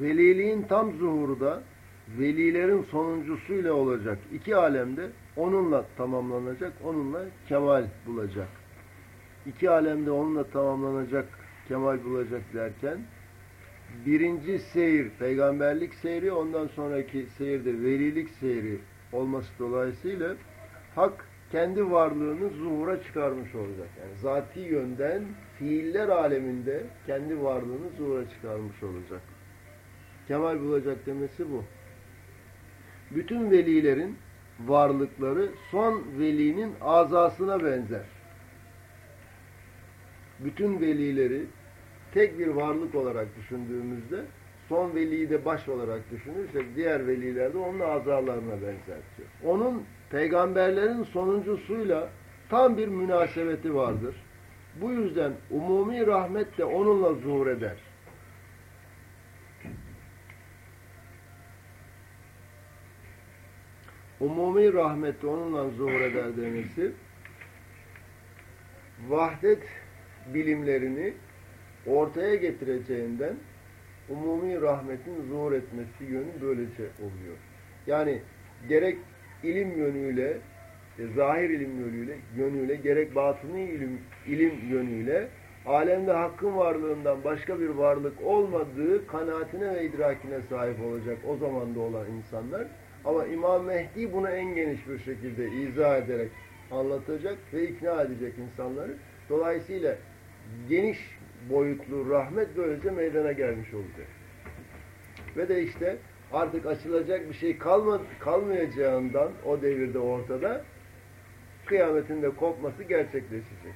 veliliğin tam zuhuru da velilerin sonuncusuyla olacak. iki alemde onunla tamamlanacak, onunla kemal bulacak. İki alemde onunla tamamlanacak, kemal bulacak derken birinci seyir peygamberlik seyri ondan sonraki seyirde velilik seyri olması dolayısıyla hak kendi varlığını zuhura çıkarmış olacak. Yani zati yönden fiiller aleminde kendi varlığını zuhura çıkarmış olacak. Kemal bulacak demesi bu. Bütün velilerin varlıkları son velinin azasına benzer. Bütün velileri tek bir varlık olarak düşündüğümüzde son veliyi de baş olarak düşünürsek diğer veliler de onun azalarına benzertiyor. Onun peygamberlerin sonuncusuyla tam bir münasebeti vardır. Bu yüzden umumi rahmet de onunla zuhur eder. Umumi rahmet de onunla zuhur eder demesi vahdet bilimlerini ortaya getireceğinden umumi rahmetin zuhur etmesi yönü böylece oluyor. Yani gerek ilim yönüyle, e, zahir ilim yönüyle, yönüyle gerek batıni ilim, ilim yönüyle alemde hakkın varlığından başka bir varlık olmadığı kanaatine ve idrakine sahip olacak o zamanda olan insanlar. Ama İmam Mehdi bunu en geniş bir şekilde izah ederek anlatacak ve ikna edecek insanları. Dolayısıyla geniş boyutlu rahmet böylece meydana gelmiş olacak. Ve de işte artık açılacak bir şey kalma, kalmayacağından o devirde ortada kıyametin de kopması gerçekleşecek.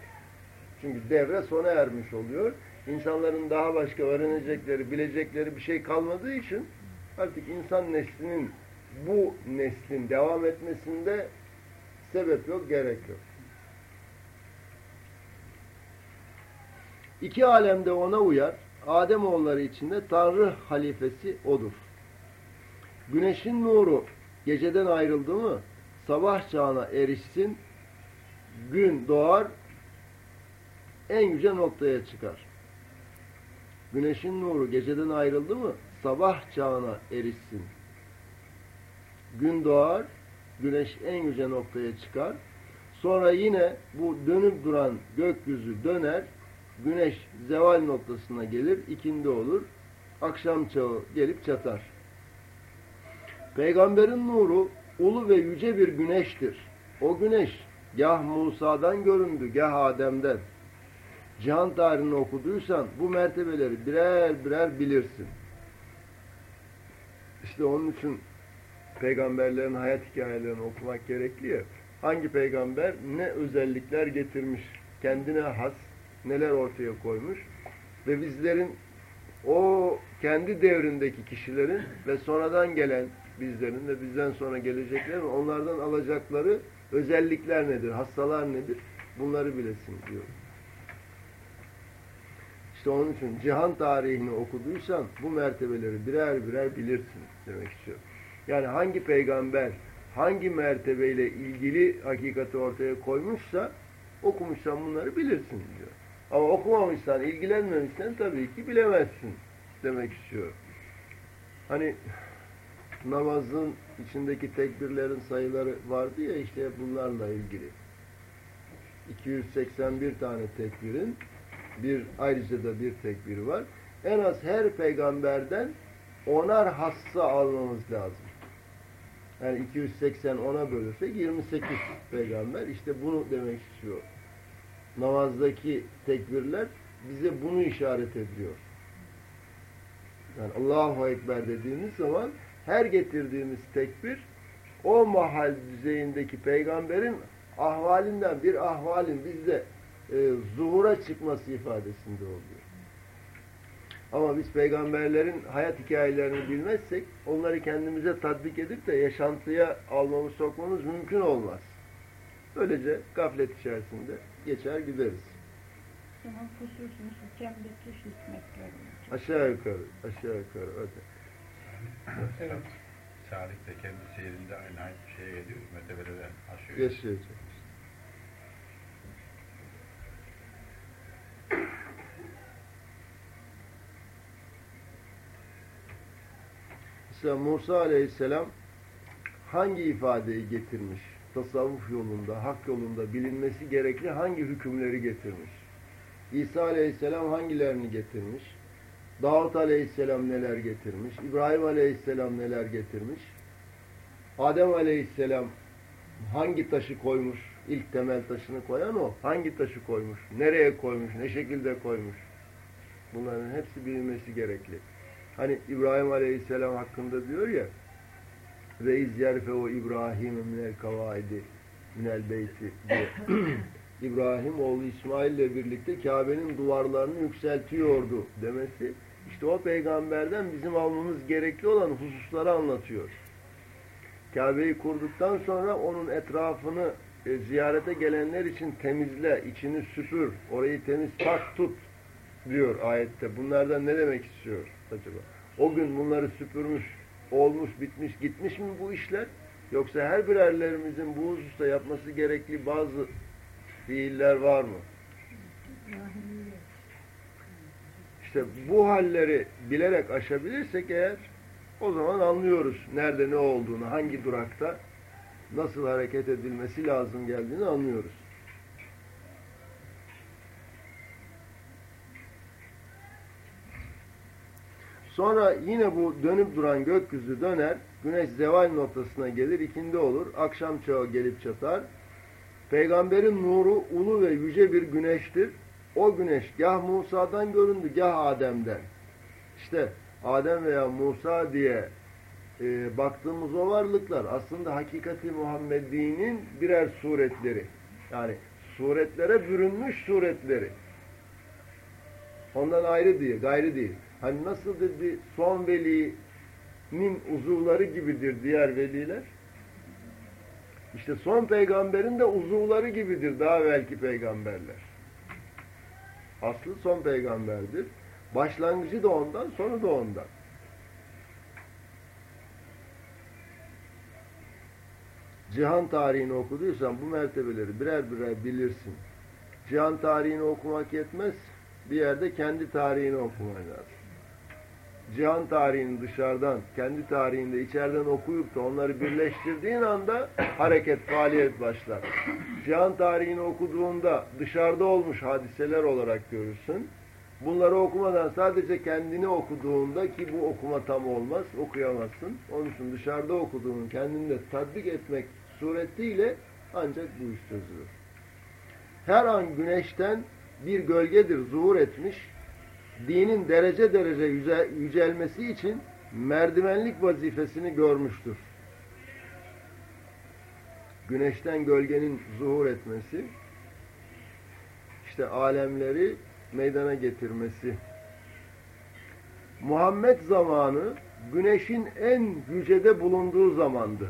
Çünkü devre sona ermiş oluyor. İnsanların daha başka öğrenecekleri, bilecekleri bir şey kalmadığı için artık insan neslinin bu neslin devam etmesinde sebep yok, gerek yok. İki alemde ona uyar. Adem oğulları içinde Tanrı halifesi odur. Güneşin nuru geceden ayrıldı mı sabah çağına erişsin, gün doğar, en yüce noktaya çıkar. Güneşin nuru geceden ayrıldı mı sabah çağına erişsin. Gün doğar, güneş en yüce noktaya çıkar. Sonra yine bu dönüp duran gökyüzü döner, güneş zeval noktasına gelir, ikindi olur, akşam çağı gelip çatar. Peygamberin nuru ulu ve yüce bir güneştir. O güneş gah Musa'dan göründü, gah Adem'den. Cihan tarihini okuduysan bu mertebeleri birer birer bilirsin. İşte onun için peygamberlerin hayat hikayelerini okumak gerekli ya. Hangi peygamber ne özellikler getirmiş, kendine has, neler ortaya koymuş ve bizlerin o kendi devrindeki kişilerin ve sonradan gelen bizlerin ve bizden sonra geleceklerin onlardan alacakları özellikler nedir, hastalar nedir bunları bilesin diyor. İşte onun için cihan tarihini okuduysan bu mertebeleri birer birer bilirsin demek istiyor. Yani hangi peygamber hangi mertebeyle ilgili hakikati ortaya koymuşsa okumuşsan bunları bilirsin diyor. Ama okumamışsan, ilgilenmemişsen tabii ki bilemezsin demek istiyor. Hani namazın içindeki tekbirlerin sayıları vardı ya işte bunlarla ilgili. 281 tane tekbirin bir ayrıca da bir tekbir var. En az her peygamberden onar hassa almamız lazım. Yani 280 ona bölürsek 28 peygamber. İşte bunu demek istiyor. Namazdaki tekbirler bize bunu işaret ediyor. Yani Allahu Ekber dediğimiz zaman her getirdiğimiz tekbir o mahal düzeyindeki peygamberin ahvalinden bir ahvalin bizde e, zuhura çıkması ifadesinde oluyor. Ama biz peygamberlerin hayat hikayelerini bilmezsek onları kendimize tatbik edip de yaşantıya almamız, sokmamız mümkün olmaz. Böylece gaflet içerisinde geçer gideriz. Zaman kusursuz bitiş. Aşağı yukarı, aşağı yukarı öyle. Evet. Salih de kendi seyrinde aynı aynı şeye geliyor. Mertebelere aşıyor. Yaşayacak. Mesela Musa aleyhisselam hangi ifadeyi getirmiş? Tasavvuf yolunda, hak yolunda bilinmesi gerekli hangi hükümleri getirmiş? İsa aleyhisselam hangilerini getirmiş? Davut aleyhisselam neler getirmiş? İbrahim aleyhisselam neler getirmiş? Adem aleyhisselam hangi taşı koymuş? İlk temel taşını koyan o. Hangi taşı koymuş? Nereye koymuş? Ne şekilde koymuş? Bunların hepsi bilinmesi gerekli. Hani İbrahim Aleyhisselam hakkında diyor ya ve iz yerfe'u İbrahim minel kavaidi minel beyti diye. İbrahim oğlu İsmail ile birlikte Kabe'nin duvarlarını yükseltiyordu demesi işte o peygamberden bizim almamız gerekli olan hususları anlatıyor. Kabe'yi kurduktan sonra onun etrafını e, ziyarete gelenler için temizle, içini süpür, orayı temiz pak tut diyor ayette. Bunlardan ne demek istiyor acaba? O gün bunları süpürmüş, olmuş, bitmiş, gitmiş mi bu işler? Yoksa her birerlerimizin bu hususta yapması gerekli bazı fiiller var mı? İşte bu halleri bilerek aşabilirsek eğer o zaman anlıyoruz nerede ne olduğunu, hangi durakta nasıl hareket edilmesi lazım geldiğini anlıyoruz. Sonra yine bu dönüp duran gökyüzü döner, güneş zeval noktasına gelir, ikindi olur, akşam çağı gelip çatar. Peygamberin nuru ulu ve yüce bir güneştir. O güneş gah Musa'dan göründü, gah Adem'den. İşte Adem veya Musa diye e, baktığımız o varlıklar aslında hakikati Muhammedi'nin birer suretleri. Yani suretlere bürünmüş suretleri. Ondan ayrı değil, gayrı değil. Hani nasıl dedi son velinin uzuvları gibidir diğer veliler. İşte son peygamberin de uzuvları gibidir daha belki peygamberler. Aslı son peygamberdir. Başlangıcı da ondan, sonu da ondan. Cihan tarihini okuduysan bu mertebeleri birer birer bilirsin. Cihan tarihini okumak yetmez. Bir yerde kendi tarihini okuman lazım. Cihan tarihini dışarıdan, kendi tarihinde içeriden okuyup da onları birleştirdiğin anda hareket, faaliyet başlar. Cihan tarihini okuduğunda dışarıda olmuş hadiseler olarak görürsün. Bunları okumadan sadece kendini okuduğunda ki bu okuma tam olmaz, okuyamazsın. Onun için dışarıda okuduğunu kendinde tatbik etmek suretiyle ancak bu iş çözülür. Her an güneşten bir gölgedir zuhur etmiş, dinin derece derece yüce, yücelmesi için merdivenlik vazifesini görmüştür. Güneşten gölgenin zuhur etmesi, işte alemleri meydana getirmesi. Muhammed zamanı güneşin en yücede bulunduğu zamandı.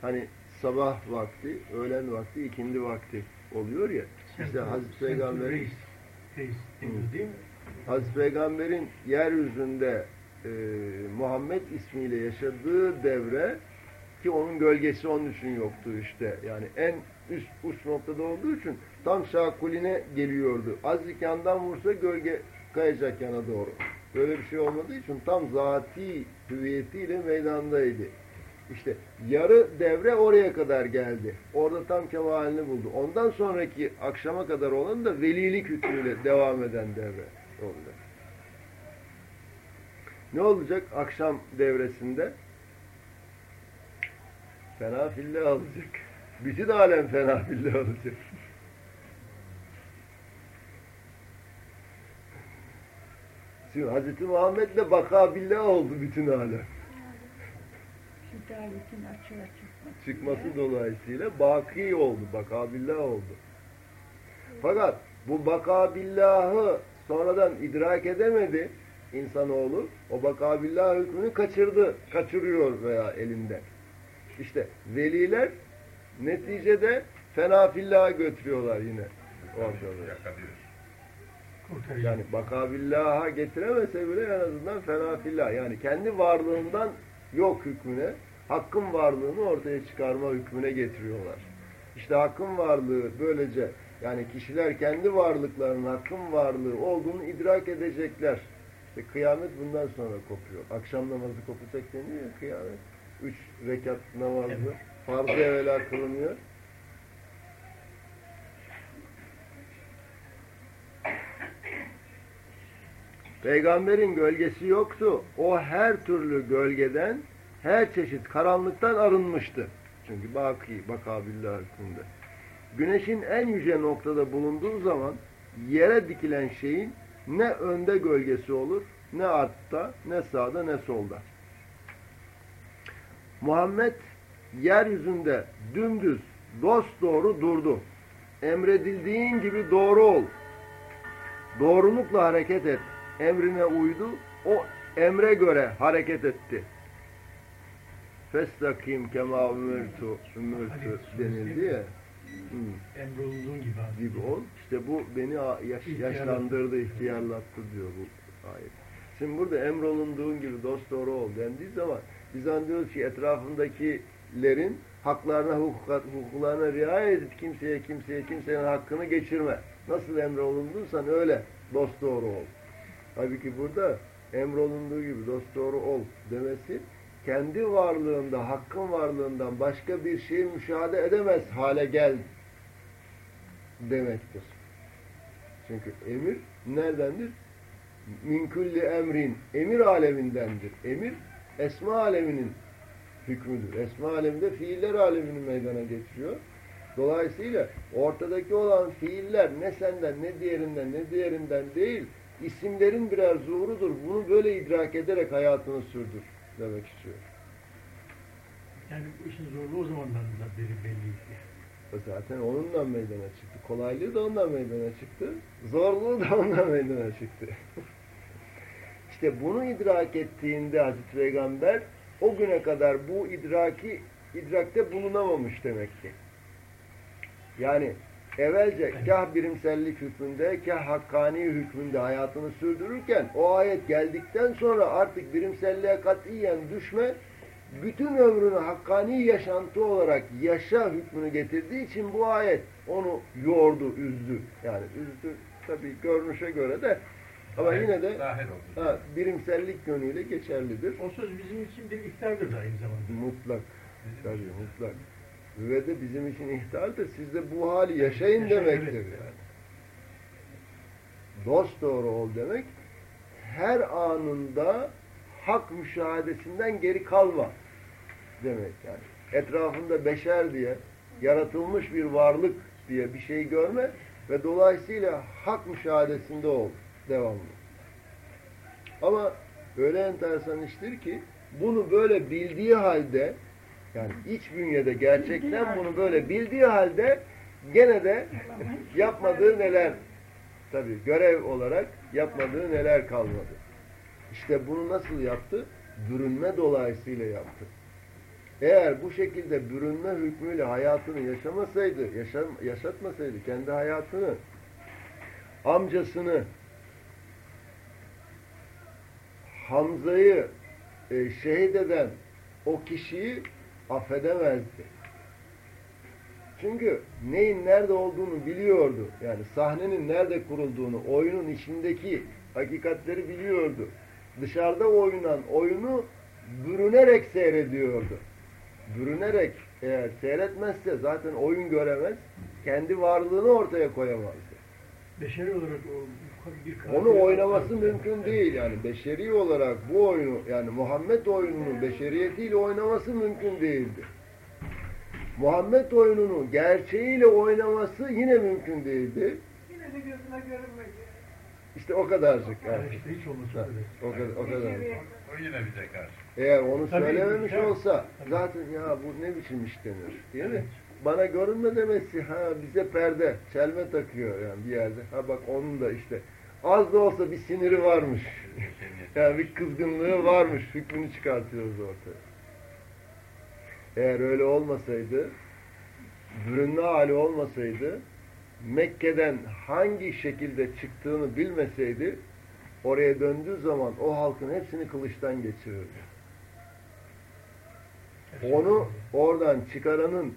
Hani sabah vakti, öğlen vakti, ikindi vakti oluyor ya. İşte Hazreti Peygamber'in? Hazreti Peygamber'in yeryüzünde e, Muhammed ismiyle yaşadığı devre ki onun gölgesi onun için yoktu işte. Yani en üst uç noktada olduğu için tam şakuline geliyordu. Azıcık yandan vursa gölge kayacak yana doğru. Böyle bir şey olmadığı için tam zati hüviyetiyle meydandaydı. İşte yarı devre oraya kadar geldi. Orada tam kemalini buldu. Ondan sonraki akşama kadar olan da velilik hükmüyle devam eden devre oldu. Ne olacak akşam devresinde? Fena fillah olacak. Bütün alem fena fillah olacak. Şimdi Hz. Muhammed'le baka billah oldu bütün alem. Hidayet'in açığa çıkması. çıkması dolayısıyla baki oldu, bakabillah oldu. Fakat bu bakabillahı sonradan idrak edemedi insanoğlu. O bakabillah hükmünü kaçırdı, kaçırıyor veya elinden. İşte veliler neticede fena fillaha götürüyorlar yine ortalığı. Yani bakabillaha getiremese bile en azından fena fillah. Yani kendi varlığından yok hükmüne, hakkın varlığını ortaya çıkarma hükmüne getiriyorlar. İşte hakkın varlığı böylece yani kişiler kendi varlıklarının hakkın varlığı olduğunu idrak edecekler. İşte kıyamet bundan sonra kopuyor. Akşam namazı kopacak deniyor ya kıyamet. Üç rekat namazı. Evet. Farz-ı evvela kılınıyor. Peygamberin gölgesi yoktu. O her türlü gölgeden, her çeşit karanlıktan arınmıştı. Çünkü baki, bakabillah hükmünde. Güneşin en yüce noktada bulunduğu zaman yere dikilen şeyin ne önde gölgesi olur, ne altta, ne sağda, ne solda. Muhammed yeryüzünde dümdüz, dost doğru durdu. Emredildiğin gibi doğru ol. Doğrulukla hareket et. Emrine uydu. O emre göre hareket etti. Festakim kema ümirtu, ümirtu denildi ya. Hı Emrolunduğun gibi abi. gibi ol. İşte bu beni yaş- yaşlandırdı, ihtiyarlattı diyor bu ayet. Şimdi burada emrolunduğun gibi dost doğru ol dendiği zaman biz anlıyoruz ki etrafındakilerin haklarına, hukuklarına riayet et. Kimseye, kimseye, kimsenin hakkını geçirme. Nasıl emrolunduysan öyle dost doğru ol. Halbuki burada emrolunduğu gibi dost doğru ol demesi kendi varlığında, hakkın varlığından başka bir şeyi müşahede edemez hale gel demektir. Çünkü emir neredendir? Min kulli emrin. Emir alemindendir. Emir esma aleminin hükmüdür. Esma aleminde fiiller alemini meydana getiriyor. Dolayısıyla ortadaki olan fiiller ne senden, ne diğerinden, ne diğerinden değil, isimlerin birer zuhurudur. Bunu böyle idrak ederek hayatını sürdür demek istiyor. Yani bu işin zorluğu o zamandan da beri belliydi. Zaten onunla meydana çıktı. Kolaylığı da ondan meydana çıktı. Zorluğu da ondan meydana çıktı. işte bunu idrak ettiğinde Hazreti Peygamber o güne kadar bu idraki idrakte bulunamamış demek ki. Yani evvelce kah birimsellik hükmünde, kah hakkani hükmünde hayatını sürdürürken o ayet geldikten sonra artık birimselliğe katiyen düşme bütün ömrünü hakkani yaşantı olarak yaşa hükmünü getirdiği için bu ayet onu yordu, üzdü. Yani üzdü tabii görünüşe göre de ama yine de Zahir oldu. ha, birimsellik yönüyle geçerlidir. O söz bizim için bir ihtardır da aynı zamanda. Mutlak. Bizim Tabii mutlak. Ve de bizim için ihtardır. Siz de bu hali yaşayın demektir yani. Dost doğru ol demek her anında hak müşahadesinden geri kalma demek yani. Etrafında beşer diye yaratılmış bir varlık diye bir şey görme ve dolayısıyla hak müşahadesinde ol devamlı. Ama öyle enteresan iştir ki bunu böyle bildiği halde yani iç bünyede gerçekten bunu böyle bildiği halde gene de yapmadığı neler tabi görev olarak yapmadığı neler kalmadı. İşte bunu nasıl yaptı? Bürünme dolayısıyla yaptı. Eğer bu şekilde bürünme hükmüyle hayatını yaşamasaydı, yaşam, yaşatmasaydı kendi hayatını, amcasını, Hamza'yı e, şehit eden o kişiyi affedemezdi. Çünkü neyin nerede olduğunu biliyordu. Yani sahnenin nerede kurulduğunu, oyunun içindeki hakikatleri biliyordu. Dışarıda oynanan oyunu bürünerek seyrediyordu. Bürünerek eğer seyretmezse zaten oyun göremez, kendi varlığını ortaya koyamazdı. Beşeri olarak o Onu oynaması mümkün değil yani beşeri olarak bu oyunu yani Muhammed oyununu beşeriyetiyle oynaması mümkün değildi. Muhammed oyununu gerçeğiyle oynaması yine mümkün değildi. Yine de gözüne görünmedi. İşte o kadarcık Yani işte hiç öyle. O kadar, o kadar. O yine bize karşı. Eğer onu Tabii, söylememiş olsa zaten ya bu ne biçim iş denir değil mi? Evet. Bana görünme demesi ha bize perde, çelme takıyor yani bir yerde. Ha bak onun da işte az da olsa bir siniri varmış. Yani bir kızgınlığı varmış. Hükmünü çıkartıyoruz ortaya. Eğer öyle olmasaydı, bürünme hali olmasaydı, Mekke'den hangi şekilde çıktığını bilmeseydi, oraya döndüğü zaman o halkın hepsini kılıçtan geçirirdi. Onu oradan çıkaranın,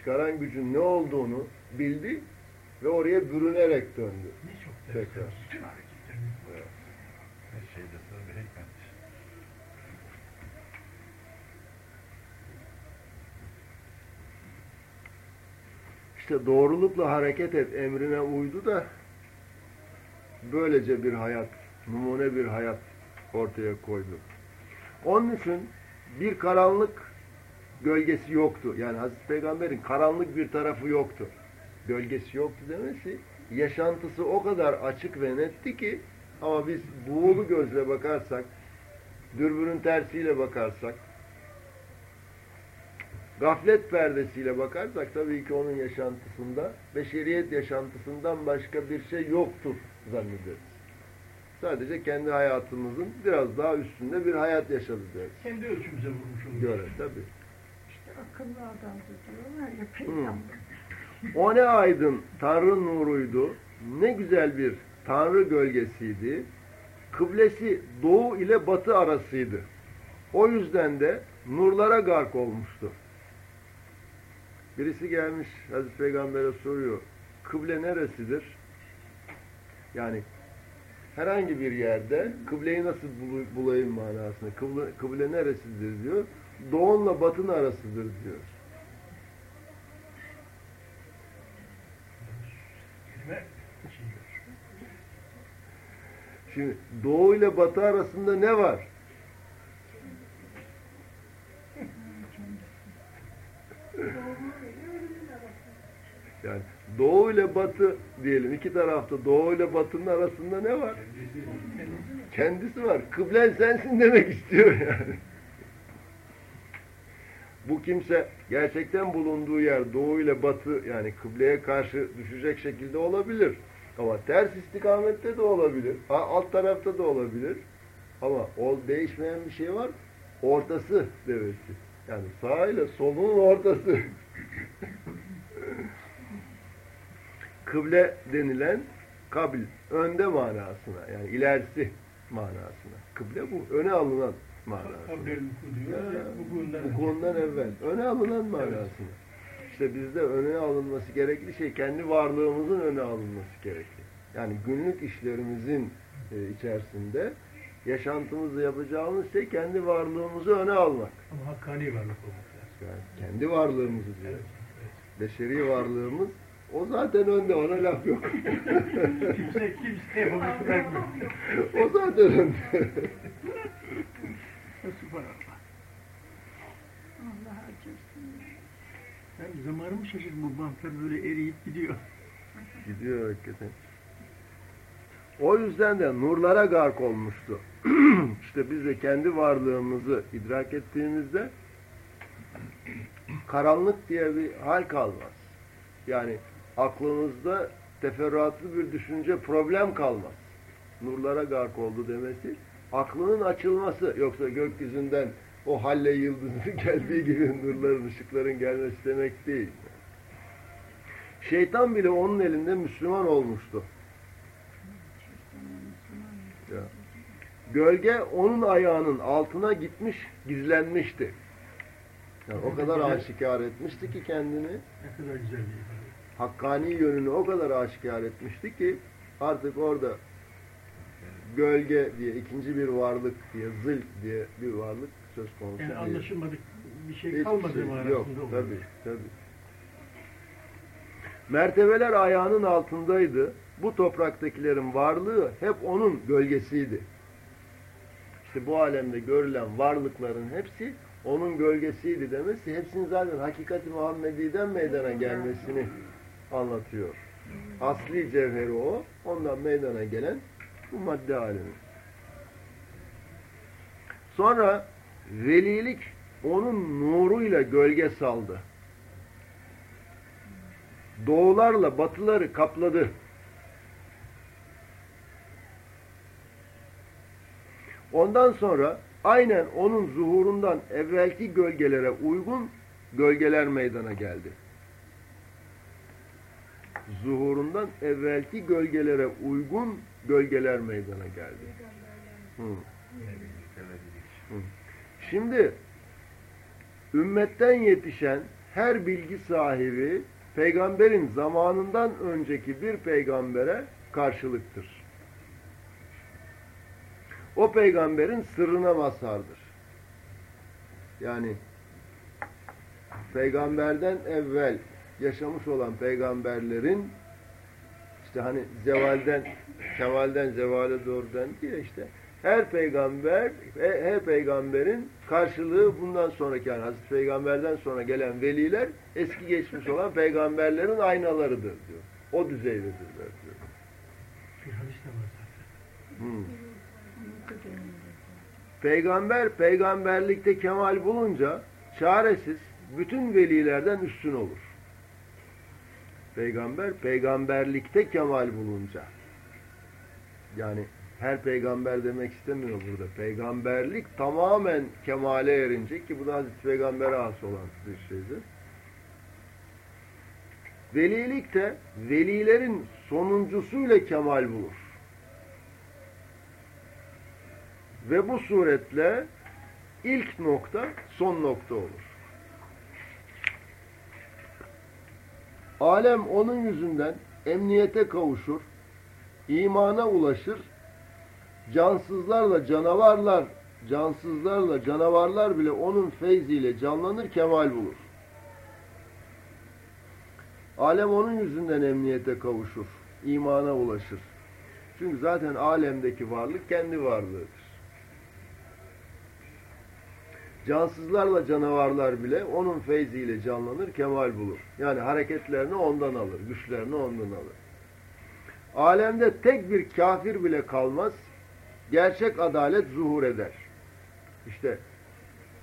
çıkaran gücün ne olduğunu bildi ve oraya bürünerek döndü. Tekrar. Bütün hareketlerini. Her şeyde sıra bir hikmet. İşte doğrulukla hareket et emrine uydu da böylece bir hayat, numune bir hayat ortaya koydu. Onun için bir karanlık gölgesi yoktu. Yani Hazreti Peygamber'in karanlık bir tarafı yoktu. Gölgesi yoktu demesi yaşantısı o kadar açık ve netti ki ama biz buğulu gözle bakarsak, dürbünün tersiyle bakarsak, gaflet perdesiyle bakarsak tabii ki onun yaşantısında beşeriyet yaşantısından başka bir şey yoktur zannederiz. Sadece kendi hayatımızın biraz daha üstünde bir hayat yaşadı deriz. Kendi ölçümüze vurmuş oluyor. Göre tabii. Akıllı adamdı diyorlar ya peygamber. O ne aydın Tanrı nuruydu, ne güzel bir Tanrı gölgesiydi. Kıblesi doğu ile batı arasıydı. O yüzden de nurlara gark olmuştu. Birisi gelmiş Hazreti Peygamber'e soruyor. Kıble neresidir? Yani herhangi bir yerde kıbleyi nasıl bulayım manasında. Kıble, kıble neresidir diyor. Doğunla batın arasıdır diyor. Şimdi doğu ile batı arasında ne var? Yani doğu ile batı diyelim iki tarafta doğu ile batının arasında ne var? Kendisi var. Kıblen sensin demek istiyor yani. Bu kimse gerçekten bulunduğu yer doğu ile batı yani kıbleye karşı düşecek şekilde olabilir. Ama ters istikamette de olabilir. Alt tarafta da olabilir. Ama o değişmeyen bir şey var. Ortası devesi. Yani sağ ile solun ortası. Kıble denilen kabil, önde manasına yani ilerisi manasına. Kıble bu, öne alınan Ya, Vukuundan evvel. Öne alınan manasına. İşte bizde öne alınması gerekli şey kendi varlığımızın öne alınması gerekli. Yani günlük işlerimizin e, içerisinde yaşantımızda yapacağımız şey kendi varlığımızı öne almak. Ama hakkani varlık olmak lazım. Yani kendi varlığımızı diyor. Evet. evet. Beşeri varlığımız o zaten önde ona laf yok. Kimse kimse bırakmıyor. o zaten önde. Subhanallah. Allah acırsın. Ben zamanımı şaşırdım bu bantlar böyle eriyip gidiyor. Gidiyor hakikaten. O yüzden de nurlara gark olmuştu. işte biz de kendi varlığımızı idrak ettiğimizde karanlık diye bir hal kalmaz. Yani aklımızda teferruatlı bir düşünce problem kalmaz. Nurlara gark oldu demesi aklının açılması yoksa gökyüzünden o halle yıldızın geldiği gibi nurların ışıkların gelmesi demek değil. Şeytan bile onun elinde Müslüman olmuştu. Ya. Gölge onun ayağının altına gitmiş, gizlenmişti. Yani o kadar aşikar etmişti ki kendini, Ne kadar güzel bir ifade. hakkani yönünü o kadar aşikar etmişti ki artık orada gölge diye ikinci bir varlık diye, zil diye bir varlık söz konusu Yani anlaşılmadık bir şey Hiçbir kalmadı şey manasında Yok, oluyor. tabii, tabii. Mertebeler ayağının altındaydı. Bu topraktakilerin varlığı hep onun gölgesiydi. İşte bu alemde görülen varlıkların hepsi onun gölgesiydi demesi hepsinin zaten hakikati Muhammedi'den meydana gelmesini anlatıyor. Asli cevheri o. Ondan meydana gelen bu madde alemi. Sonra velilik onun nuruyla gölge saldı. Doğularla batıları kapladı. Ondan sonra aynen onun zuhurundan evvelki gölgelere uygun gölgeler meydana geldi. Zuhurundan evvelki gölgelere uygun gölgeler meydana geldi. Hı. Şimdi ümmetten yetişen her bilgi sahibi peygamberin zamanından önceki bir peygambere karşılıktır. o peygamberin sırrına mazhardır. Yani peygamberden evvel yaşamış olan peygamberlerin işte hani zevalden kemalden zevale doğru dendi ya işte her peygamber he- her peygamberin karşılığı bundan sonraki yani Hazreti Peygamberden sonra gelen veliler eski geçmiş olan peygamberlerin aynalarıdır diyor. O düzeydedirler diyor. Bir hadis de var zaten. Hmm. Peygamber peygamberlikte kemal bulunca çaresiz bütün velilerden üstün olur. Peygamber peygamberlikte kemal bulunca. Yani her peygamber demek istemiyor burada. Peygamberlik tamamen kemale erince ki bu da Hazreti Peygamber'e has olan bir şeydir. Velilik de velilerin sonuncusuyla kemal bulur. Ve bu suretle ilk nokta son nokta olur. Alem onun yüzünden emniyete kavuşur, imana ulaşır, cansızlarla canavarlar, cansızlarla canavarlar bile onun feyziyle canlanır, kemal bulur. Alem onun yüzünden emniyete kavuşur, imana ulaşır. Çünkü zaten alemdeki varlık kendi varlığıdır. Cansızlarla canavarlar bile onun feyziyle canlanır, kemal bulur. Yani hareketlerini ondan alır, güçlerini ondan alır. Alemde tek bir kafir bile kalmaz, gerçek adalet zuhur eder. İşte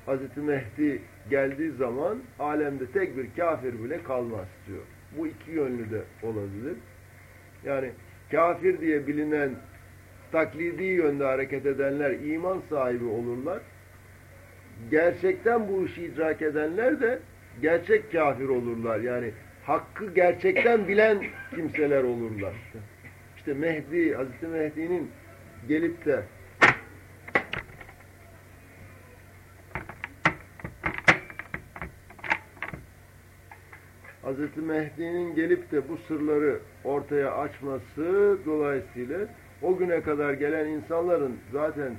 Hz. Mehdi geldiği zaman alemde tek bir kafir bile kalmaz diyor. Bu iki yönlü de olabilir. Yani kafir diye bilinen taklidi yönde hareket edenler iman sahibi olurlar gerçekten bu işi idrak edenler de gerçek kafir olurlar. Yani hakkı gerçekten bilen kimseler olurlar. İşte Mehdi, Hazreti Mehdi'nin gelip de Hazreti Mehdi'nin gelip de bu sırları ortaya açması dolayısıyla o güne kadar gelen insanların zaten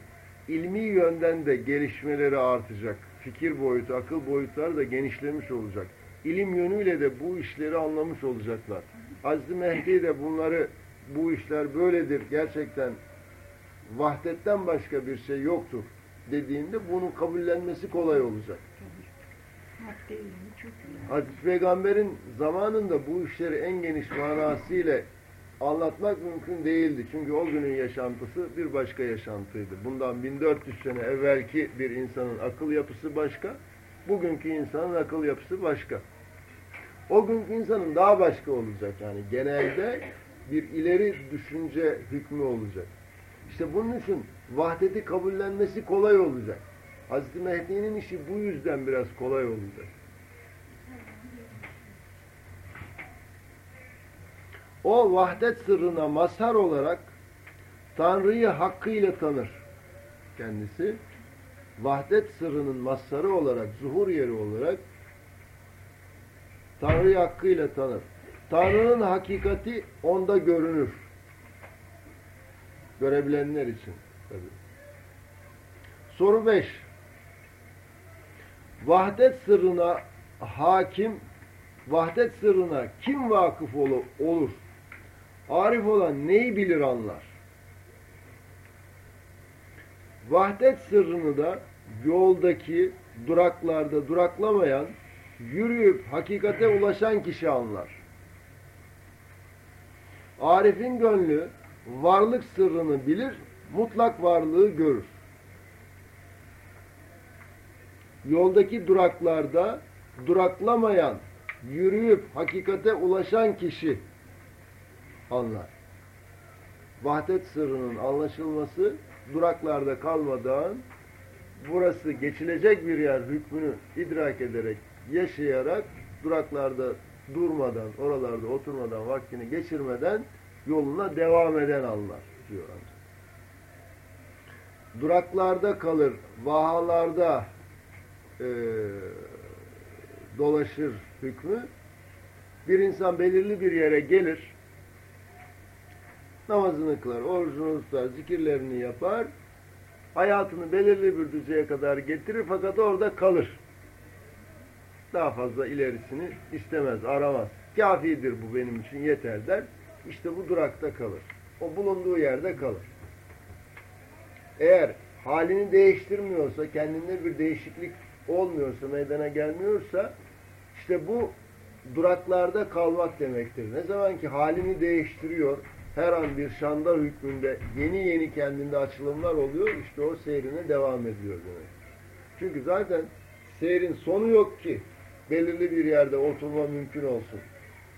ilmi yönden de gelişmeleri artacak. Fikir boyutu, akıl boyutları da genişlemiş olacak. İlim yönüyle de bu işleri anlamış olacaklar. Hazreti Mehdi de bunları, bu işler böyledir, gerçekten vahdetten başka bir şey yoktur dediğinde bunun kabullenmesi kolay olacak. Hazreti Peygamber'in zamanında bu işleri en geniş manasıyla anlatmak mümkün değildi. Çünkü o günün yaşantısı bir başka yaşantıydı. Bundan 1400 sene evvelki bir insanın akıl yapısı başka, bugünkü insanın akıl yapısı başka. O günkü insanın daha başka olacak yani genelde bir ileri düşünce hükmü olacak. İşte bunun için vahdeti kabullenmesi kolay olacak. Hazreti Mehdi'nin işi bu yüzden biraz kolay olacak. O vahdet sırrına mazhar olarak Tanrı'yı hakkıyla tanır kendisi. Vahdet sırrının mazharı olarak, zuhur yeri olarak Tanrı'yı hakkıyla tanır. Tanrı'nın hakikati onda görünür. Görebilenler için. Tabii. Soru 5. Vahdet sırrına hakim, vahdet sırrına kim vakıf olu- olur? Arif olan neyi bilir anlar? Vahdet sırrını da yoldaki duraklarda duraklamayan, yürüyüp hakikate ulaşan kişi anlar. Arif'in gönlü varlık sırrını bilir, mutlak varlığı görür. Yoldaki duraklarda duraklamayan, yürüyüp hakikate ulaşan kişi anlar. Vahdet sırrının anlaşılması duraklarda kalmadan burası geçilecek bir yer hükmünü idrak ederek, yaşayarak duraklarda durmadan, oralarda oturmadan, vaktini geçirmeden yoluna devam eden anlar diyor ancak. Duraklarda kalır, vahalarda eee, dolaşır hükmü. Bir insan belirli bir yere gelir, namazını kılar, orucunu tutar, zikirlerini yapar. hayatını belirli bir düzeye kadar getirir fakat orada kalır. Daha fazla ilerisini istemez, aramaz. Kafidir bu benim için yeter der. İşte bu durakta kalır. O bulunduğu yerde kalır. Eğer halini değiştirmiyorsa, kendinde bir değişiklik olmuyorsa, meydana gelmiyorsa işte bu duraklarda kalmak demektir. Ne zaman ki halini değiştiriyor, her an bir şandar hükmünde yeni yeni kendinde açılımlar oluyor, işte o seyrine devam ediyor demek. Çünkü zaten seyrin sonu yok ki belirli bir yerde oturma mümkün olsun.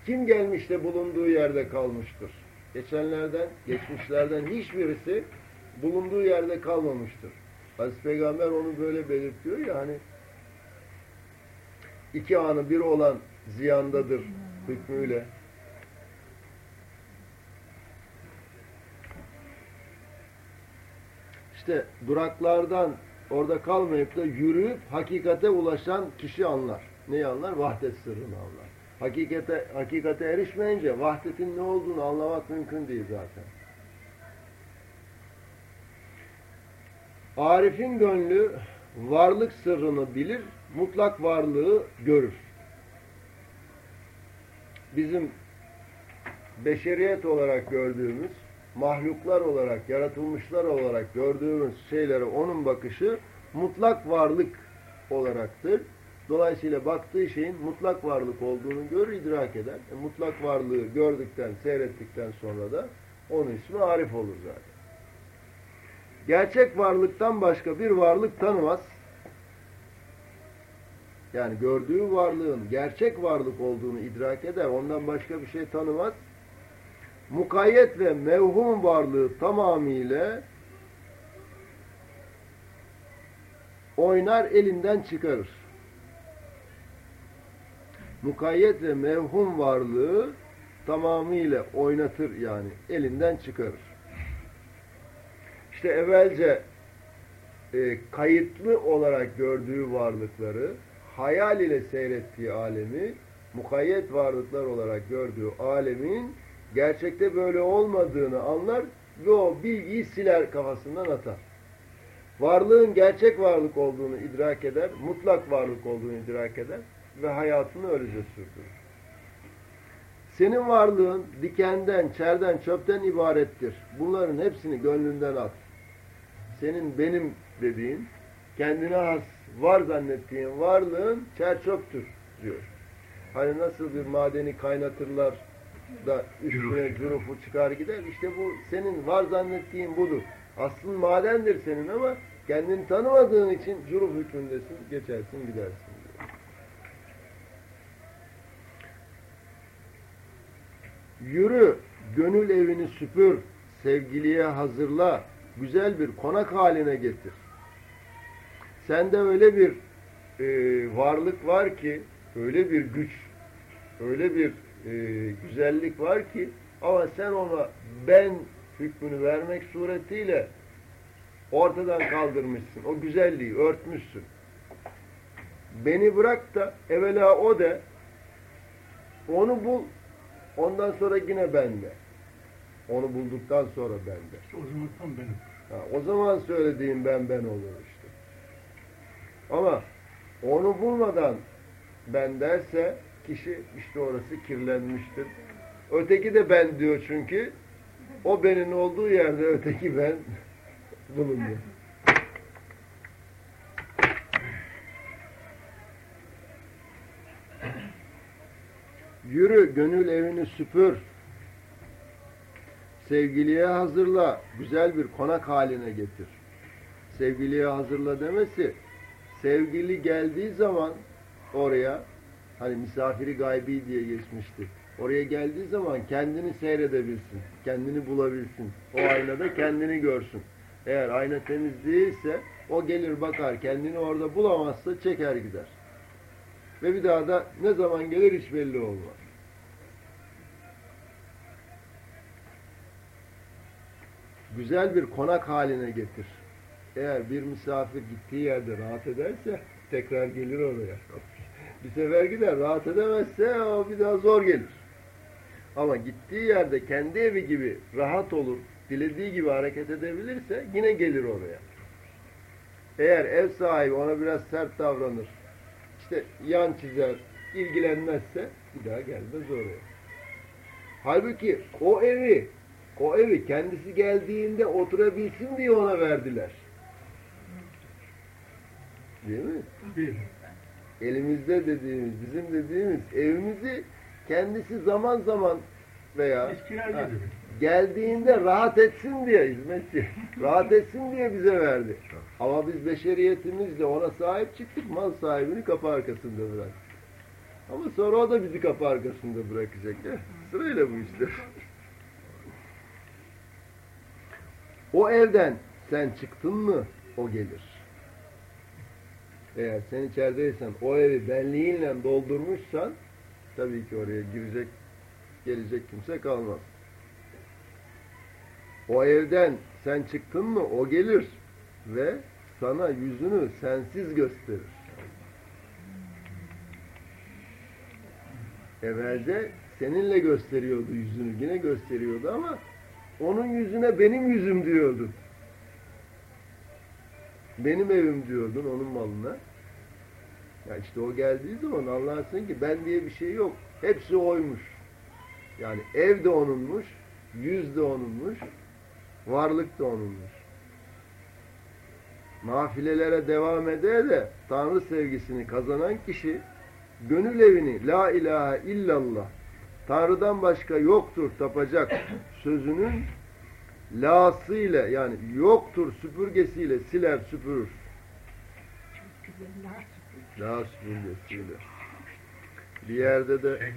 Kim gelmiş de bulunduğu yerde kalmıştır? Geçenlerden, geçmişlerden hiçbirisi bulunduğu yerde kalmamıştır. Hazreti Peygamber onu böyle belirtiyor ya hani iki anı bir olan ziyandadır hükmüyle. İşte duraklardan orada kalmayıp da yürüyüp hakikate ulaşan kişi anlar. Neyi anlar? Vahdet sırrını anlar. Hakikate, hakikate erişmeyince vahdetin ne olduğunu anlamak mümkün değil zaten. Arif'in gönlü varlık sırrını bilir, mutlak varlığı görür. Bizim beşeriyet olarak gördüğümüz, mahluklar olarak, yaratılmışlar olarak gördüğümüz şeylere onun bakışı mutlak varlık olaraktır. Dolayısıyla baktığı şeyin mutlak varlık olduğunu görür, idrak eder. E, mutlak varlığı gördükten, seyrettikten sonra da onun ismi Arif olur zaten. Gerçek varlıktan başka bir varlık tanımaz. Yani gördüğü varlığın gerçek varlık olduğunu idrak eder. Ondan başka bir şey tanımaz. Mukayyet ve mevhum varlığı tamamıyla oynar elinden çıkarır. Mukayyet ve mevhum varlığı tamamıyla oynatır yani elinden çıkarır. İşte evvelce e, kayıtlı olarak gördüğü varlıkları hayal ile seyrettiği alemi mukayyet varlıklar olarak gördüğü alemin gerçekte böyle olmadığını anlar ve o bilgiyi siler kafasından atar. Varlığın gerçek varlık olduğunu idrak eder, mutlak varlık olduğunu idrak eder ve hayatını öylece sürdürür. Senin varlığın dikenden, çerden, çöpten ibarettir. Bunların hepsini gönlünden at. Senin benim dediğin, kendine has var zannettiğin varlığın çer çöptür diyor. Hani nasıl bir madeni kaynatırlar da üstüne cürufu çıkar gider. İşte bu senin var zannettiğin budur. Aslında madendir senin ama kendini tanımadığın için cüruf hükmündesin, geçersin gidersin. Yürü, gönül evini süpür, sevgiliye hazırla, güzel bir konak haline getir. Sende öyle bir e, varlık var ki, öyle bir güç, öyle bir e, güzellik var ki ama sen ona ben hükmünü vermek suretiyle ortadan kaldırmışsın. O güzelliği örtmüşsün. Beni bırak da evvela o de onu bul ondan sonra yine bende. Onu bulduktan sonra bende. İşte o zaman tam benim. Ha, o zaman söylediğim ben ben olur işte. Ama onu bulmadan ben derse kişi işte orası kirlenmiştir. Öteki de ben diyor çünkü o benin olduğu yerde öteki ben bulunuyor. Yürü gönül evini süpür. Sevgiliye hazırla. Güzel bir konak haline getir. Sevgiliye hazırla demesi sevgili geldiği zaman oraya hani misafiri gaybi diye geçmişti. Oraya geldiği zaman kendini seyredebilsin. Kendini bulabilsin. O aynada kendini görsün. Eğer ayna temiz değilse o gelir bakar. Kendini orada bulamazsa çeker gider. Ve bir daha da ne zaman gelir hiç belli olmaz. Güzel bir konak haline getir. Eğer bir misafir gittiği yerde rahat ederse tekrar gelir oraya. Bir sefer gider, rahat edemezse o bir daha zor gelir. Ama gittiği yerde kendi evi gibi rahat olur, dilediği gibi hareket edebilirse yine gelir oraya. Eğer ev sahibi ona biraz sert davranır, işte yan çizer, ilgilenmezse bir daha gelmez oraya. Halbuki o evi, o evi kendisi geldiğinde oturabilsin diye ona verdiler. Değil mi? Bir. Elimizde dediğimiz, bizim dediğimiz evimizi kendisi zaman zaman veya Ha, geldiğinde rahat etsin diye hizmetçi, rahat etsin diye bize verdi. Ama biz beşeriyetimizle ona sahip çıktık, mal sahibini kapı arkasında bıraktık. Ama sonra o da bizi kapı arkasında bırakacak. Ya. Sırayla bu işler. O evden sen çıktın mı o gelir. Eğer sen içerideysen o evi benliğinle doldurmuşsan tabii ki oraya girecek gelecek kimse kalmaz. O evden sen çıktın mı o gelir ve sana yüzünü sensiz gösterir. Evvelce seninle gösteriyordu yüzünü, yine gösteriyordu ama onun yüzüne benim yüzüm diyordun. Benim evim diyordun onun malına. Ya işte o geldiği zaman anlarsın ki ben diye bir şey yok. Hepsi oymuş. Yani ev de onunmuş, yüz de onunmuş, varlık da onunmuş. Nafilelere devam ede de Tanrı sevgisini kazanan kişi gönül evini la ilahe illallah Tanrı'dan başka yoktur tapacak sözünün lasıyla yani yoktur süpürgesiyle siler süpürür. La süpürgesiyle. Bir yerde de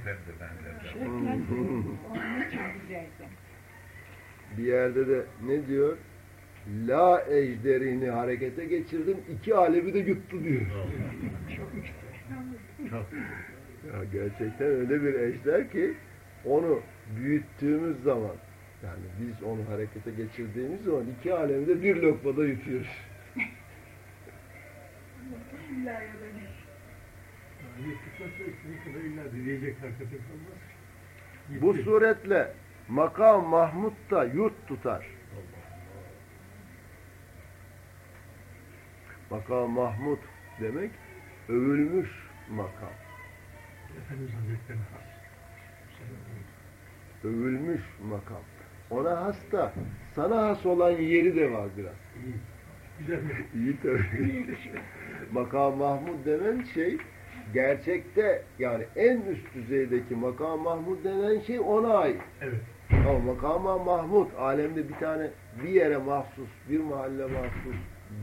bir yerde de ne diyor? La ejderini harekete geçirdim, iki alemi de yuttu diyor. Ya gerçekten öyle bir ejder ki onu büyüttüğümüz zaman yani biz onu harekete geçirdiğimiz zaman iki alemi de bir lokmada yutuyor. İlla ya da Yani yetişmezse istediği kadar illa diyecek hakikaten olmaz. Bu suretle makam Mahmud da yurt tutar. Makam Mahmud demek övülmüş makam. Övülmüş makam. Ona has da sana has olan yeri de var biraz. İyi. Tabii. makam Mahmud denen şey gerçekte yani en üst düzeydeki makam Mahmud denen şey ona ait. Evet. Ama makama Mahmud alemde bir tane bir yere mahsus, bir mahalle mahsus,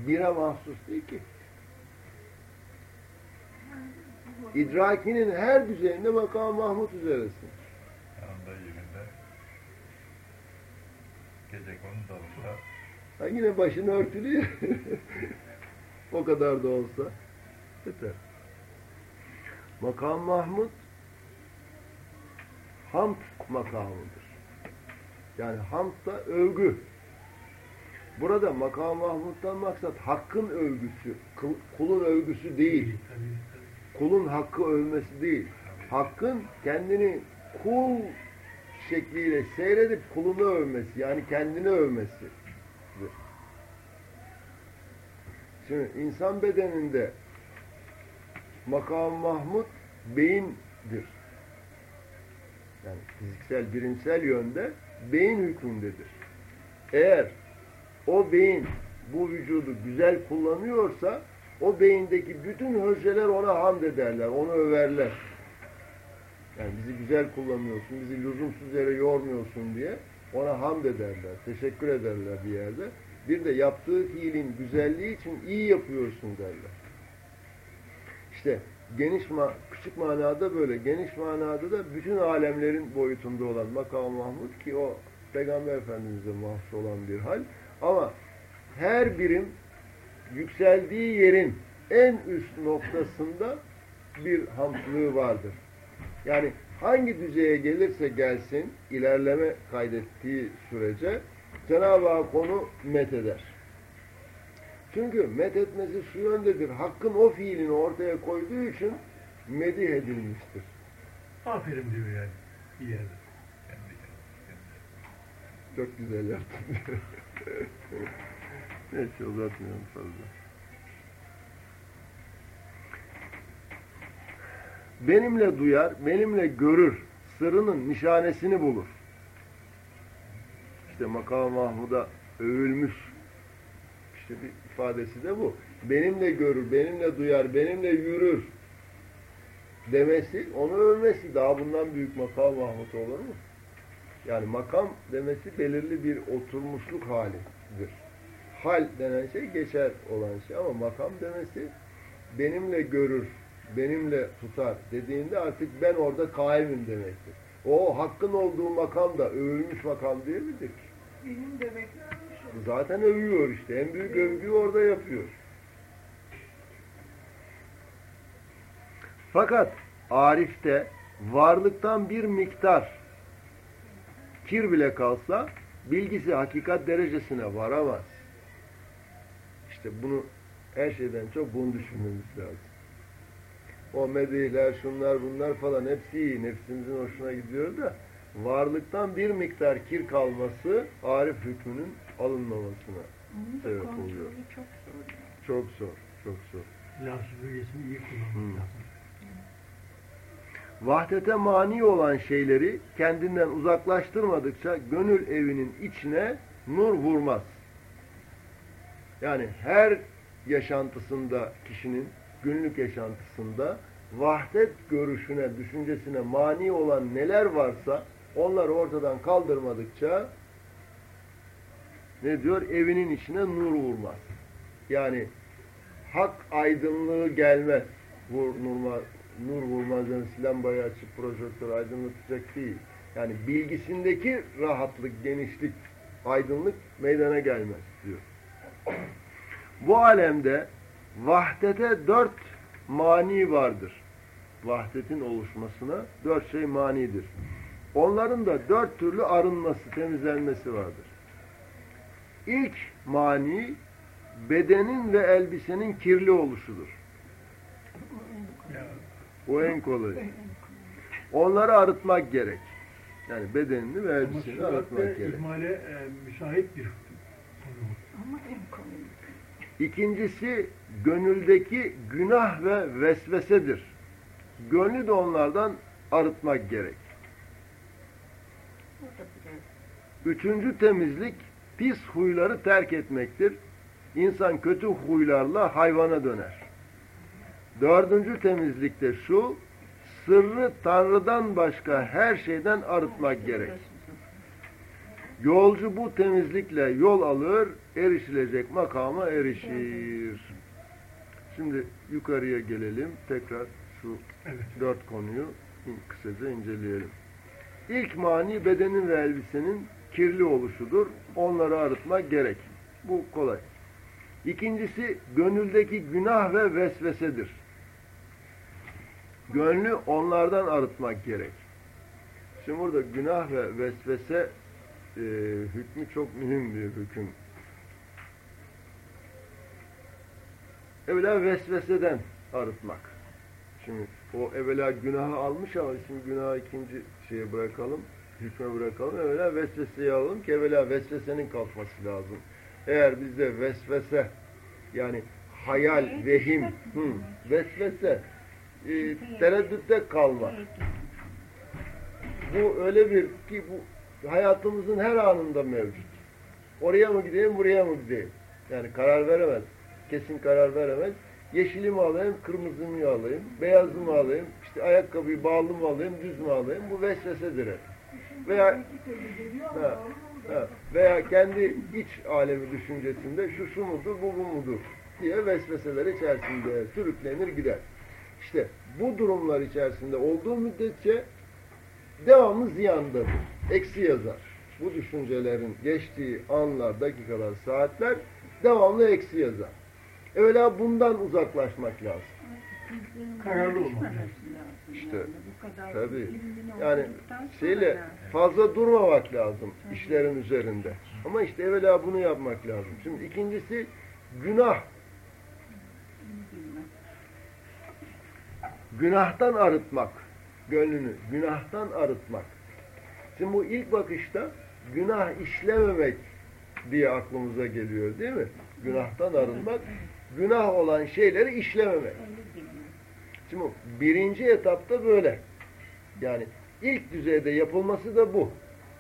bire mahsus değil ki. İdrakinin her düzeyinde makam Mahmud üzeresin. Gece konu dalında Ha yine başını örtülüyor. o kadar da olsa. Yeter. Makam Mahmud hamd makamıdır. Yani hamd da övgü. Burada makam Mahmud'dan maksat hakkın övgüsü, kul- kulun övgüsü değil. Kulun hakkı övmesi değil. Hakkın kendini kul şekliyle seyredip kulunu övmesi, yani kendini övmesi. Şimdi insan bedeninde makam Mahmud beyindir. Yani fiziksel, bilimsel yönde beyin hükmündedir. Eğer o beyin bu vücudu güzel kullanıyorsa o beyindeki bütün hücreler ona hamd ederler, onu överler. Yani bizi güzel kullanıyorsun, bizi lüzumsuz yere yormuyorsun diye ona hamd ederler, teşekkür ederler bir yerde. Bir de yaptığı fiilin güzelliği için iyi yapıyorsun derler. İşte geniş ma küçük manada böyle, geniş manada da bütün alemlerin boyutunda olan makam Mahmud ki o Peygamber Efendimiz'e mahsus olan bir hal. Ama her birim yükseldiği yerin en üst noktasında bir hamdlığı vardır. Yani hangi düzeye gelirse gelsin, ilerleme kaydettiği sürece Cenab-ı Hak onu met eder. Çünkü met etmesi şu yöndedir. Hakkın o fiilini ortaya koyduğu için medih edilmiştir. Aferin diyor yani bir yerde. Çok güzel yaptın. Neyse uzatmıyorum fazla. Benimle duyar, benimle görür, sırrının nişanesini bulur. İşte makam Mahmud'a övülmüş. İşte bir ifadesi de bu. Benimle görür, benimle duyar, benimle yürür demesi, onu övmesi daha bundan büyük makam Mahmud olur mu? Yani makam demesi belirli bir oturmuşluk halidir. Hal denen şey geçer olan şey ama makam demesi benimle görür, benimle tutar dediğinde artık ben orada kaimim demektir. O hakkın olduğu makam da övülmüş makam değil midir? Benim demekle ölmüş olur. Zaten övüyor işte. En büyük övgüyü orada yapıyor. Fakat Arif'te varlıktan bir miktar kir bile kalsa bilgisi hakikat derecesine varamaz. İşte bunu her şeyden çok bunu düşünmemiz lazım. O medihler, şunlar bunlar falan hepsi iyi. Nefsimizin hoşuna gidiyor da varlıktan bir miktar kir kalması Arif hükmünün alınmamasına kontrolü oluyor. çok zor. çok zor, çok zor. Silah süpürgesini iyi kullanmak lazım. Vahdete mani olan şeyleri kendinden uzaklaştırmadıkça gönül evinin içine nur vurmaz. Yani her yaşantısında kişinin günlük yaşantısında vahdet görüşüne, düşüncesine mani olan neler varsa onları ortadan kaldırmadıkça ne diyor? Evinin içine nur vurmaz. Yani hak aydınlığı gelmez. Vur, nurma, nur vurmazdan lambayı açıp projektör aydınlatacak değil. Yani bilgisindeki rahatlık, genişlik, aydınlık meydana gelmez diyor. Bu alemde vahdete dört mani vardır. Vahdetin oluşmasına dört şey manidir. Onların da dört türlü arınması, temizlenmesi vardır. İlk mani bedenin ve elbisenin kirli oluşudur. O en kolayı. Onları arıtmak gerek. Yani bedenini ve süratle arıtmak gerek. ihmale e, müsait bir konu. Ama en kolay. İkincisi gönüldeki günah ve vesvesedir. Gönlü de onlardan arıtmak gerek. Üçüncü temizlik pis huyları terk etmektir. İnsan kötü huylarla hayvana döner. Dördüncü temizlik de şu, sırrı Tanrı'dan başka her şeyden arıtmak gerek. Yolcu bu temizlikle yol alır, erişilecek makama erişir. Şimdi yukarıya gelelim. Tekrar şu Evet. dört konuyu kısaca inceleyelim. İlk mani bedenin ve elbisenin kirli oluşudur. Onları arıtmak gerek. Bu kolay. İkincisi gönüldeki günah ve vesvesedir. Gönlü onlardan arıtmak gerek. Şimdi burada günah ve vesvese e, hükmü çok mühim bir hüküm. Evvela vesveseden arıtmak. Şimdi o evvela günahı almış ama şimdi günahı ikinci şeye bırakalım, hükme bırakalım. Evvela vesveseyi alalım ki evvela vesvesenin kalkması lazım. Eğer bizde vesvese yani hayal, vehim, hı, vesvese, e, tereddütte kalma. Bu öyle bir ki bu hayatımızın her anında mevcut. Oraya mı gideyim, buraya mı gideyim? Yani karar veremez. Kesin karar veremez. Yeşili mi alayım, kırmızı mı alayım, beyazı mı alayım, işte ayakkabıyı bağlı mı alayım, düz mü alayım? Bu vesvesedir. Veya Ha, ha, veya kendi iç alemi düşüncesinde şu şu mudur, bu bu mudur diye vesveseler içerisinde sürüklenir gider. İşte bu durumlar içerisinde olduğu müddetçe devamlı ziyandadır. Eksi yazar. Bu düşüncelerin geçtiği anlar, dakikalar, saatler devamlı eksi yazar. Evvela bundan uzaklaşmak lazım. Kararlı olmak lazım. İşte, yani. Bu kadar tabii. Yani şeyle fazla durmamak lazım Tabii. işlerin üzerinde. Ama işte evvela bunu yapmak lazım. Şimdi ikincisi günah. Günahtan arıtmak. Gönlünü günahtan arıtmak. Şimdi bu ilk bakışta günah işlememek diye aklımıza geliyor değil mi? Günahtan arınmak. Günah olan şeyleri işlememek. Şimdi birinci etapta böyle. Yani ilk düzeyde yapılması da bu.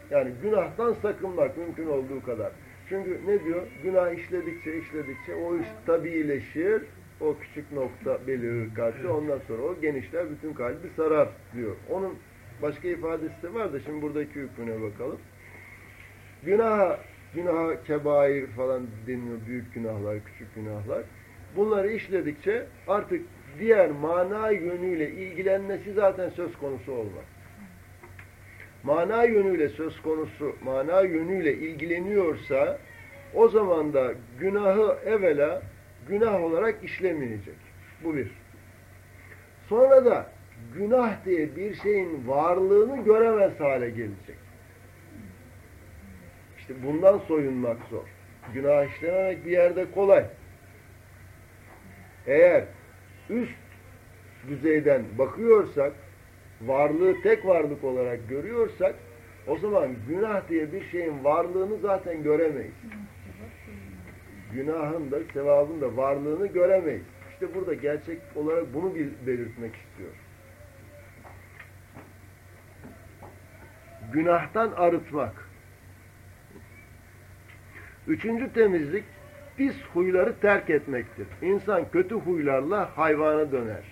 Yani günahtan sakınmak mümkün olduğu kadar. Çünkü ne diyor? Günah işledikçe işledikçe o iş tabiileşir. O küçük nokta belirir kalpte. Ondan sonra o genişler bütün kalbi sarar diyor. Onun başka ifadesi de var da şimdi buradaki hükmüne bakalım. Günah, günah kebair falan deniyor. Büyük günahlar, küçük günahlar. Bunları işledikçe artık diğer mana yönüyle ilgilenmesi zaten söz konusu olmaz. Mana yönüyle söz konusu, mana yönüyle ilgileniyorsa o zaman da günahı evvela günah olarak işlemeyecek. Bu bir. Sonra da günah diye bir şeyin varlığını göremez hale gelecek. İşte bundan soyunmak zor. Günah işlememek bir yerde kolay. Eğer üst düzeyden bakıyorsak, varlığı tek varlık olarak görüyorsak, o zaman günah diye bir şeyin varlığını zaten göremeyiz. Günahın da, sevabın da varlığını göremeyiz. İşte burada gerçek olarak bunu belirtmek istiyor. Günahtan arıtmak. Üçüncü temizlik, pis huyları terk etmektir. İnsan kötü huylarla hayvana döner.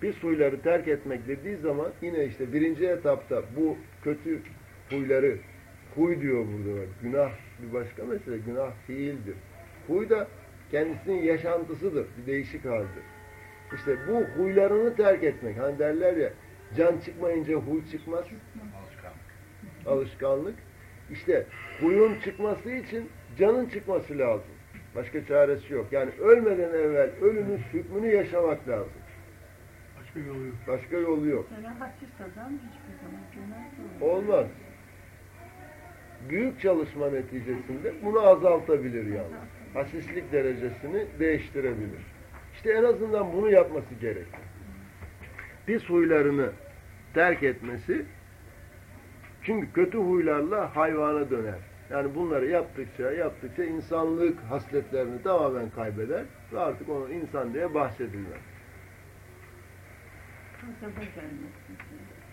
Pis huyları terk etmek dediği zaman yine işte birinci etapta bu kötü huyları, huy diyor burada bak. Günah bir başka mesele, günah fiildir. Huy da kendisinin yaşantısıdır, bir değişik haldir. İşte bu huylarını terk etmek. Hani derler ya, can çıkmayınca huy çıkmaz Alışkanlık. alışkanlık. İşte huyun çıkması için canın çıkması lazım. Başka çaresi yok. Yani ölmeden evvel ölünün hükmünü yaşamak lazım. Başka yolu yok. Başka yolu yok. Sana hasis adam hiçbir zaman olmaz. Büyük çalışma neticesinde bunu azaltabilir yani. Hasislik derecesini değiştirebilir. İşte en azından bunu yapması gerek. Pis huylarını terk etmesi çünkü kötü huylarla hayvana döner. Yani bunları yaptıkça yaptıkça insanlık hasletlerini tamamen kaybeder ve artık onu insan diye bahsedilmez.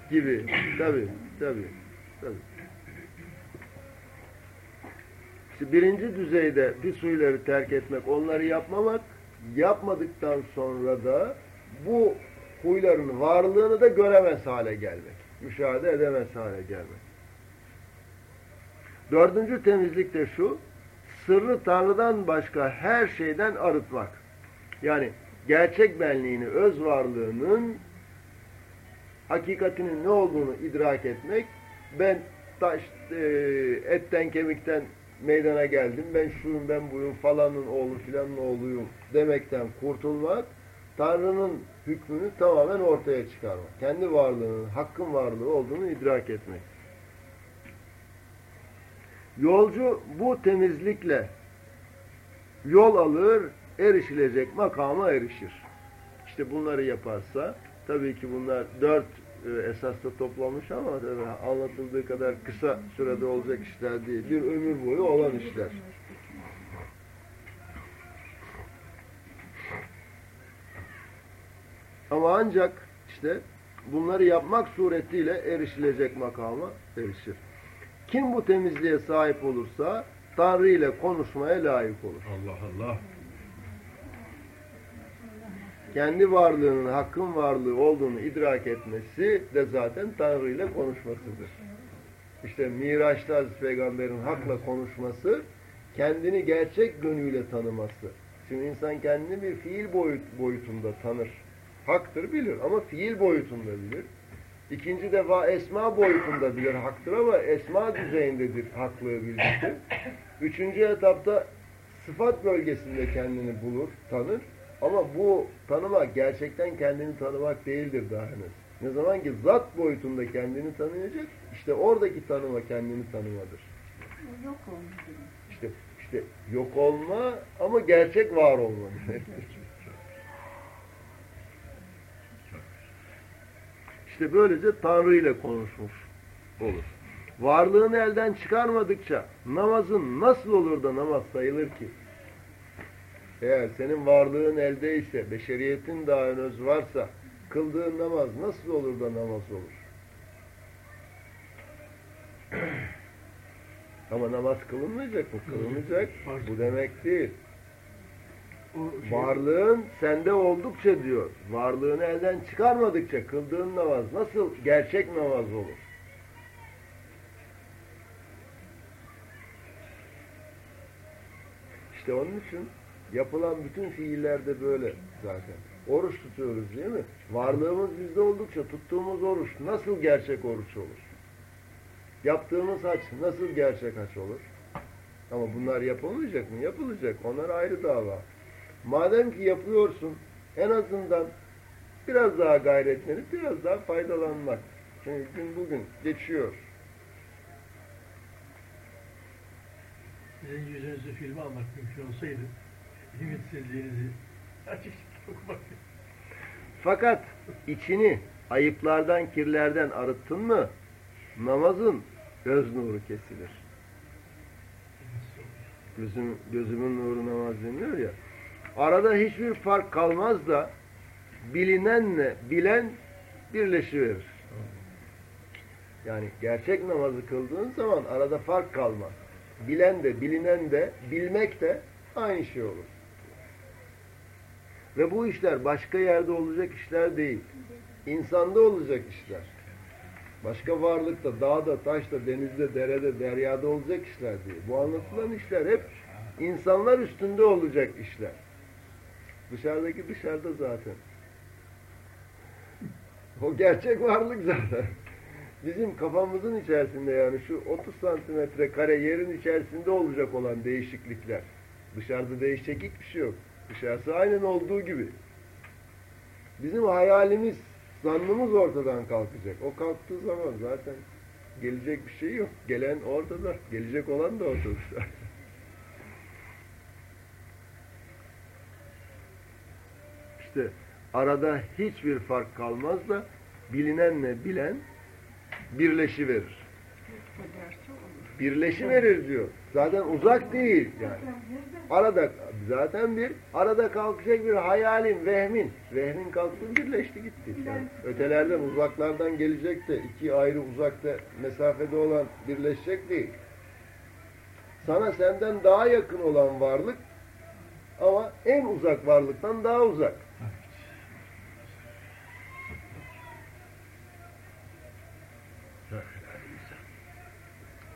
Gibi. Tabi, tabi, tabi. İşte birinci düzeyde pis huyları terk etmek, onları yapmamak, yapmadıktan sonra da bu huyların varlığını da göremez hale gelmek. Müşahede edemez hale gelmek. Dördüncü temizlik de şu, sırrı Tanrı'dan başka her şeyden arıtmak. Yani gerçek benliğini, öz varlığının hakikatinin ne olduğunu idrak etmek, ben taş, e, etten kemikten meydana geldim, ben şuyum, ben buyum, falanın oğlu filanın oğluyum demekten kurtulmak, Tanrı'nın hükmünü tamamen ortaya çıkarmak. Kendi varlığının, hakkın varlığı olduğunu idrak etmek. Yolcu bu temizlikle yol alır, erişilecek makama erişir. İşte bunları yaparsa, tabii ki bunlar dört e, esasla toplamış ama anlatıldığı kadar kısa sürede olacak işler değil. Bir ömür boyu olan işler. Ama ancak işte bunları yapmak suretiyle erişilecek makama erişir. Kim bu temizliğe sahip olursa Tanrı ile konuşmaya layık olur. Allah Allah. Kendi varlığının hakkın varlığı olduğunu idrak etmesi de zaten Tanrı ile konuşmasıdır. İşte Miraç'ta Aziz Peygamber'in hakla konuşması, kendini gerçek gönüyle tanıması. Şimdi insan kendini bir fiil boyut, boyutunda tanır. Haktır bilir ama fiil boyutunda bilir. İkinci defa esma boyutunda bilir haktır ama esma düzeyindedir haklığı bilgisi. Üçüncü etapta sıfat bölgesinde kendini bulur, tanır. Ama bu tanımak gerçekten kendini tanımak değildir daha henüz. Ne zaman ki zat boyutunda kendini tanıyacak, işte oradaki tanıma kendini tanımadır. Yok olmuş. İşte işte yok olma ama gerçek var olma demektir. İşte böylece Tanrı ile konuşmuş olur. Varlığını elden çıkarmadıkça namazın nasıl olur da namaz sayılır ki? Eğer senin varlığın eldeyse, beşeriyetin daha henüz varsa, kıldığın namaz nasıl olur da namaz olur? Ama namaz kılınmayacak mı? Kılınacak. Bu demek değil. Varlığın sende oldukça diyor. Varlığını elden çıkarmadıkça kıldığın namaz nasıl gerçek namaz olur? İşte onun için yapılan bütün fiiller de böyle zaten. Oruç tutuyoruz değil mi? Varlığımız bizde oldukça tuttuğumuz oruç nasıl gerçek oruç olur? Yaptığımız haç nasıl gerçek haç olur? Ama bunlar yapılmayacak mı? Yapılacak. Onlar ayrı dava. Madem ki yapıyorsun en azından biraz daha gayretlenip biraz daha faydalanmak. Çünkü gün bugün geçiyor. sizin yüzünüzü filme almak mümkün olsaydı, ümitsizliğinizi açık okumak Fakat içini ayıplardan, kirlerden arıttın mı namazın göz nuru kesilir. Gözüm, gözümün nuru namaz deniliyor ya. Arada hiçbir fark kalmaz da bilinenle bilen birleşiverir. Yani gerçek namazı kıldığın zaman arada fark kalmaz. Bilen de bilinen de bilmek de aynı şey olur. Ve bu işler başka yerde olacak işler değil. İnsanda olacak işler. Başka varlıkta, dağda, taşta, denizde, derede, deryada olacak işler değil. Bu anlatılan işler hep insanlar üstünde olacak işler. Dışarıdaki dışarıda zaten. O gerçek varlık zaten. Bizim kafamızın içerisinde yani şu 30 santimetre kare yerin içerisinde olacak olan değişiklikler. Dışarıda değişecek hiçbir şey yok. Dışarısı aynen olduğu gibi. Bizim hayalimiz, zannımız ortadan kalkacak. O kalktığı zaman zaten gelecek bir şey yok. Gelen ortada, gelecek olan da ortada. İşte arada hiçbir fark kalmaz da bilinenle bilen birleşiverir. Birleşiverir diyor. Zaten uzak değil yani. Arada zaten bir arada kalkacak bir hayalin, vehmin. Vehmin kalktı birleşti gitti. Yani ötelerden, uzaklardan gelecek de iki ayrı uzakta mesafede olan birleşecek değil. Sana senden daha yakın olan varlık ama en uzak varlıktan daha uzak.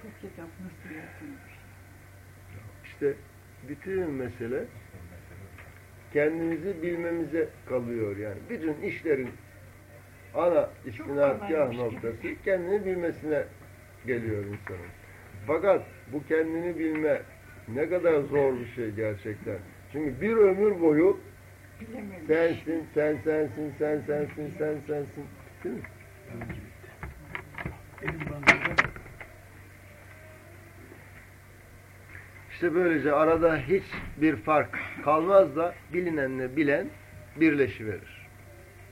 Bu kitap nasıl yazılmış? İşte bütün mesele kendimizi bilmemize kalıyor yani. Bütün işlerin ana istinadgah noktası kendini bilmesine geliyor insanın. Fakat bu kendini bilme ne kadar zor bir şey gerçekten. Çünkü bir ömür boyu sensin, sen sensin, sen sensin, sen sensin. Değil mi? Benim bandımda İşte böylece arada hiçbir fark kalmaz da bilinenle bilen birleşiverir.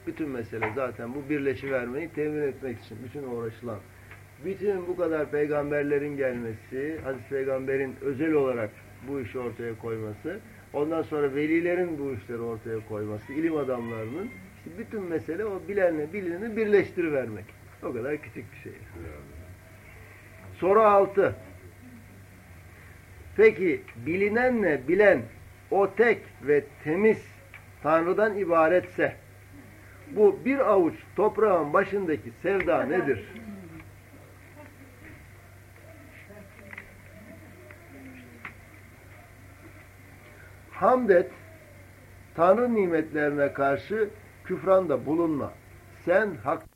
Bütün mesele zaten bu birleşivermeyi temin etmek için bütün uğraşılan. Bütün bu kadar peygamberlerin gelmesi, Hazreti Peygamber'in özel olarak bu işi ortaya koyması, ondan sonra velilerin bu işleri ortaya koyması, ilim adamlarının, işte bütün mesele o bilenle bilineni birleştirivermek. O kadar küçük bir şey. Soru 6. Peki bilinenle bilen o tek ve temiz Tanrı'dan ibaretse bu bir avuç toprağın başındaki sevda nedir? Hamd et, Tanrı nimetlerine karşı küfranda bulunma. Sen hak